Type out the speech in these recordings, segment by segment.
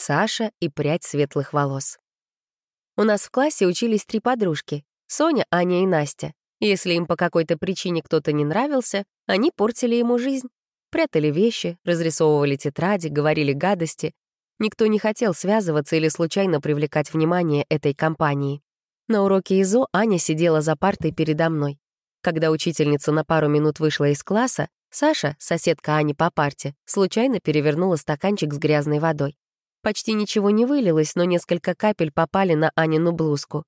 Саша и прядь светлых волос. У нас в классе учились три подружки — Соня, Аня и Настя. Если им по какой-то причине кто-то не нравился, они портили ему жизнь. Прятали вещи, разрисовывали тетради, говорили гадости. Никто не хотел связываться или случайно привлекать внимание этой компании. На уроке ИЗО Аня сидела за партой передо мной. Когда учительница на пару минут вышла из класса, Саша, соседка Ани по парте, случайно перевернула стаканчик с грязной водой. Почти ничего не вылилось, но несколько капель попали на Анину блузку.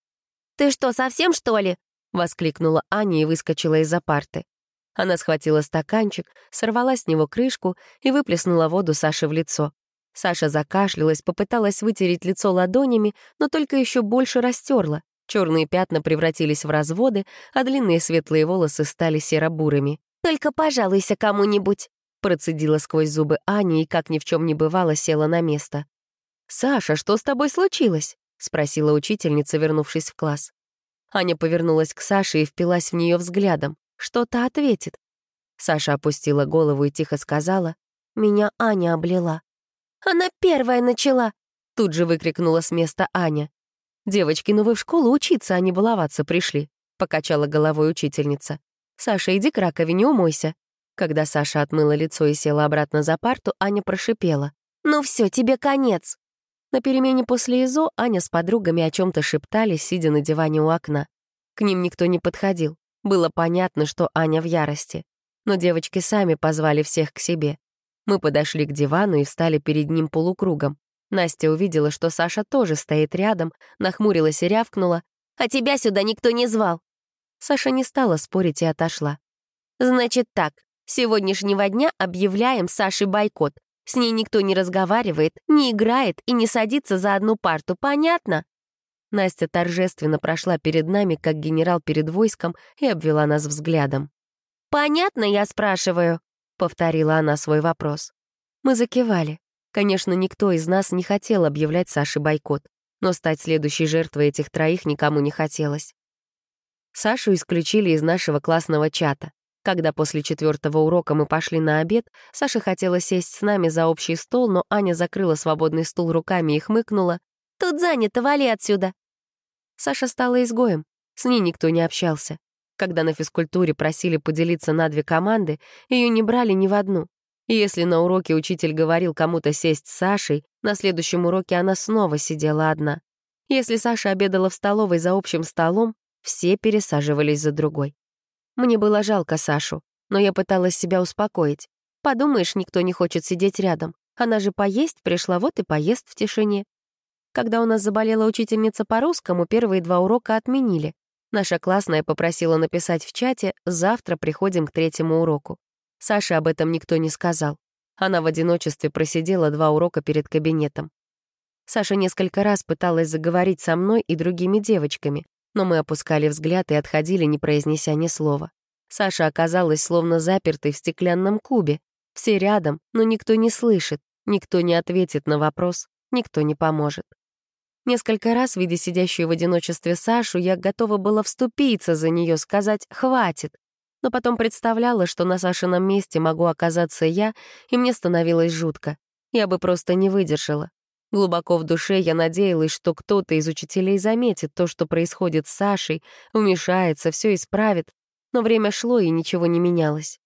«Ты что, совсем, что ли?» — воскликнула Аня и выскочила из-за парты. Она схватила стаканчик, сорвала с него крышку и выплеснула воду Саше в лицо. Саша закашлялась, попыталась вытереть лицо ладонями, но только еще больше растерла. Черные пятна превратились в разводы, а длинные светлые волосы стали серо-бурыми. «Только пожалуйся кому-нибудь», — процедила сквозь зубы Аня и, как ни в чем не бывало, села на место. «Саша, что с тобой случилось?» — спросила учительница, вернувшись в класс. Аня повернулась к Саше и впилась в нее взглядом. Что-то ответит. Саша опустила голову и тихо сказала, «Меня Аня облила». «Она первая начала!» — тут же выкрикнула с места Аня. «Девочки, ну вы в школу учиться, а не баловаться пришли», — покачала головой учительница. «Саша, иди к раковине, умойся». Когда Саша отмыла лицо и села обратно за парту, Аня прошипела. «Ну все, тебе конец». На перемене после ИЗО Аня с подругами о чем то шептали, сидя на диване у окна. К ним никто не подходил. Было понятно, что Аня в ярости. Но девочки сами позвали всех к себе. Мы подошли к дивану и встали перед ним полукругом. Настя увидела, что Саша тоже стоит рядом, нахмурилась и рявкнула. «А тебя сюда никто не звал!» Саша не стала спорить и отошла. «Значит так, с сегодняшнего дня объявляем Саше бойкот. С ней никто не разговаривает, не играет и не садится за одну парту, понятно?» Настя торжественно прошла перед нами, как генерал перед войском, и обвела нас взглядом. «Понятно, я спрашиваю», — повторила она свой вопрос. Мы закивали. Конечно, никто из нас не хотел объявлять Саше бойкот, но стать следующей жертвой этих троих никому не хотелось. Сашу исключили из нашего классного чата. Когда после четвертого урока мы пошли на обед, Саша хотела сесть с нами за общий стол, но Аня закрыла свободный стул руками и хмыкнула. «Тут занято, вали отсюда!» Саша стала изгоем. С ней никто не общался. Когда на физкультуре просили поделиться на две команды, ее не брали ни в одну. И если на уроке учитель говорил кому-то сесть с Сашей, на следующем уроке она снова сидела одна. Если Саша обедала в столовой за общим столом, все пересаживались за другой. Мне было жалко Сашу, но я пыталась себя успокоить. Подумаешь, никто не хочет сидеть рядом. Она же поесть пришла, вот и поест в тишине. Когда у нас заболела учительница по русскому, первые два урока отменили. Наша классная попросила написать в чате «Завтра приходим к третьему уроку». Саше об этом никто не сказал. Она в одиночестве просидела два урока перед кабинетом. Саша несколько раз пыталась заговорить со мной и другими девочками, но мы опускали взгляд и отходили, не произнеся ни слова. Саша оказалась словно запертой в стеклянном кубе. Все рядом, но никто не слышит, никто не ответит на вопрос, никто не поможет. Несколько раз, видя сидящую в одиночестве Сашу, я готова была вступиться за нее, сказать «хватит». Но потом представляла, что на Сашином месте могу оказаться я, и мне становилось жутко. Я бы просто не выдержала. Глубоко в душе я надеялась, что кто-то из учителей заметит то, что происходит с Сашей, вмешается, все исправит. Но время шло, и ничего не менялось.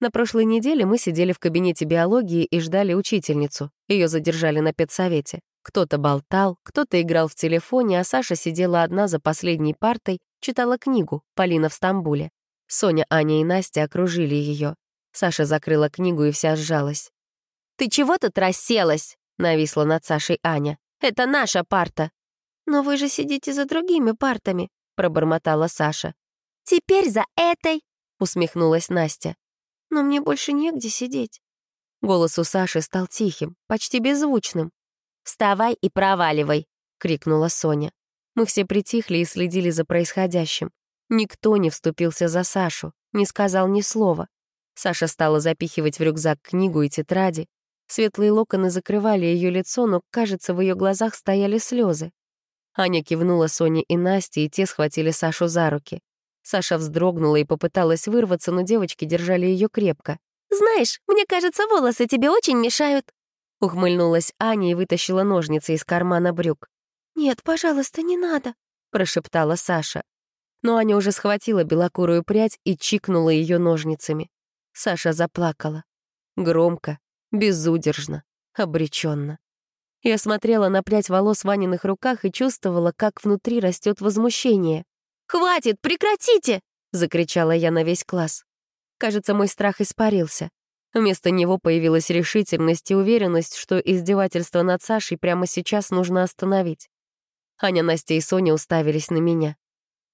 На прошлой неделе мы сидели в кабинете биологии и ждали учительницу. Ее задержали на педсовете. Кто-то болтал, кто-то играл в телефоне, а Саша сидела одна за последней партой, читала книгу «Полина в Стамбуле». Соня, Аня и Настя окружили ее. Саша закрыла книгу и вся сжалась. «Ты чего тут расселась?» — нависла над Сашей Аня. «Это наша парта». «Но вы же сидите за другими партами», — пробормотала Саша. «Теперь за этой», — усмехнулась Настя. «Но мне больше негде сидеть». Голос у Саши стал тихим, почти беззвучным. «Вставай и проваливай», — крикнула Соня. Мы все притихли и следили за происходящим. Никто не вступился за Сашу, не сказал ни слова. Саша стала запихивать в рюкзак книгу и тетради, Светлые локоны закрывали ее лицо, но, кажется, в ее глазах стояли слезы. Аня кивнула Соне и Насте, и те схватили Сашу за руки. Саша вздрогнула и попыталась вырваться, но девочки держали ее крепко. «Знаешь, мне кажется, волосы тебе очень мешают». Ухмыльнулась Аня и вытащила ножницы из кармана брюк. «Нет, пожалуйста, не надо», — прошептала Саша. Но Аня уже схватила белокурую прядь и чикнула ее ножницами. Саша заплакала. Громко, безудержно, обреченно. Я смотрела на прядь волос в Ваниных руках и чувствовала, как внутри растет возмущение. «Хватит, прекратите!» — закричала я на весь класс. Кажется, мой страх испарился. Вместо него появилась решительность и уверенность, что издевательство над Сашей прямо сейчас нужно остановить. Аня, Настя и Соня уставились на меня.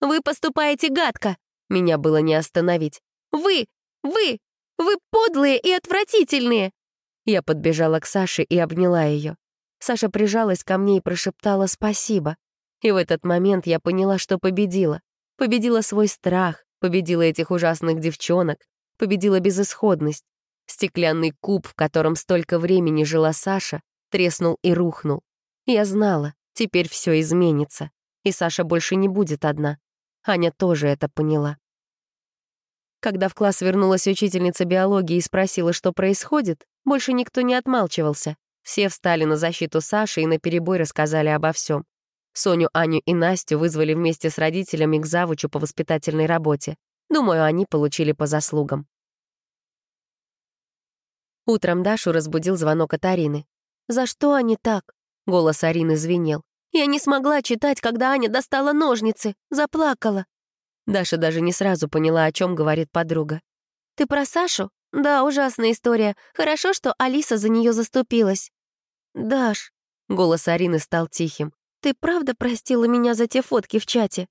«Вы поступаете гадко!» Меня было не остановить. «Вы! Вы! Вы подлые и отвратительные!» Я подбежала к Саше и обняла ее. Саша прижалась ко мне и прошептала «спасибо». И в этот момент я поняла, что победила. Победила свой страх, победила этих ужасных девчонок, победила безысходность. Стеклянный куб, в котором столько времени жила Саша, треснул и рухнул. Я знала, теперь все изменится, и Саша больше не будет одна. Аня тоже это поняла. Когда в класс вернулась учительница биологии и спросила, что происходит, больше никто не отмалчивался. Все встали на защиту Саши и наперебой рассказали обо всем. Соню, Аню и Настю вызвали вместе с родителями к завучу по воспитательной работе. Думаю, они получили по заслугам. Утром Дашу разбудил звонок от Арины. «За что они так?» — голос Арины звенел. «Я не смогла читать, когда Аня достала ножницы. Заплакала». Даша даже не сразу поняла, о чем говорит подруга. «Ты про Сашу? Да, ужасная история. Хорошо, что Алиса за нее заступилась». «Даш», — голос Арины стал тихим, «ты правда простила меня за те фотки в чате?»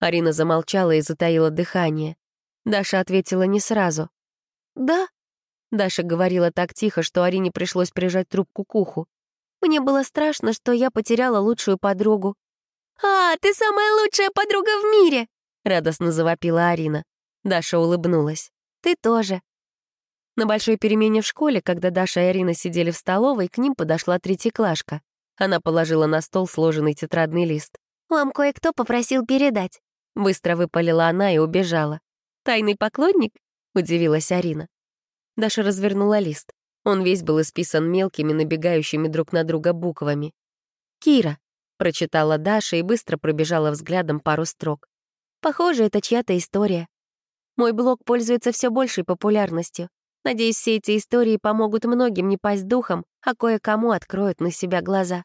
Арина замолчала и затаила дыхание. Даша ответила не сразу. «Да?» Даша говорила так тихо, что Арине пришлось прижать трубку к уху. «Мне было страшно, что я потеряла лучшую подругу». «А, ты самая лучшая подруга в мире!» — радостно завопила Арина. Даша улыбнулась. «Ты тоже». На большой перемене в школе, когда Даша и Арина сидели в столовой, к ним подошла третьеклашка. Она положила на стол сложенный тетрадный лист. «Вам кое-кто попросил передать». Быстро выпалила она и убежала. «Тайный поклонник?» — удивилась Арина. Даша развернула лист. Он весь был исписан мелкими, набегающими друг на друга буквами. «Кира», — прочитала Даша и быстро пробежала взглядом пару строк. «Похоже, это чья-то история. Мой блог пользуется все большей популярностью. Надеюсь, все эти истории помогут многим не пасть духом, а кое-кому откроют на себя глаза.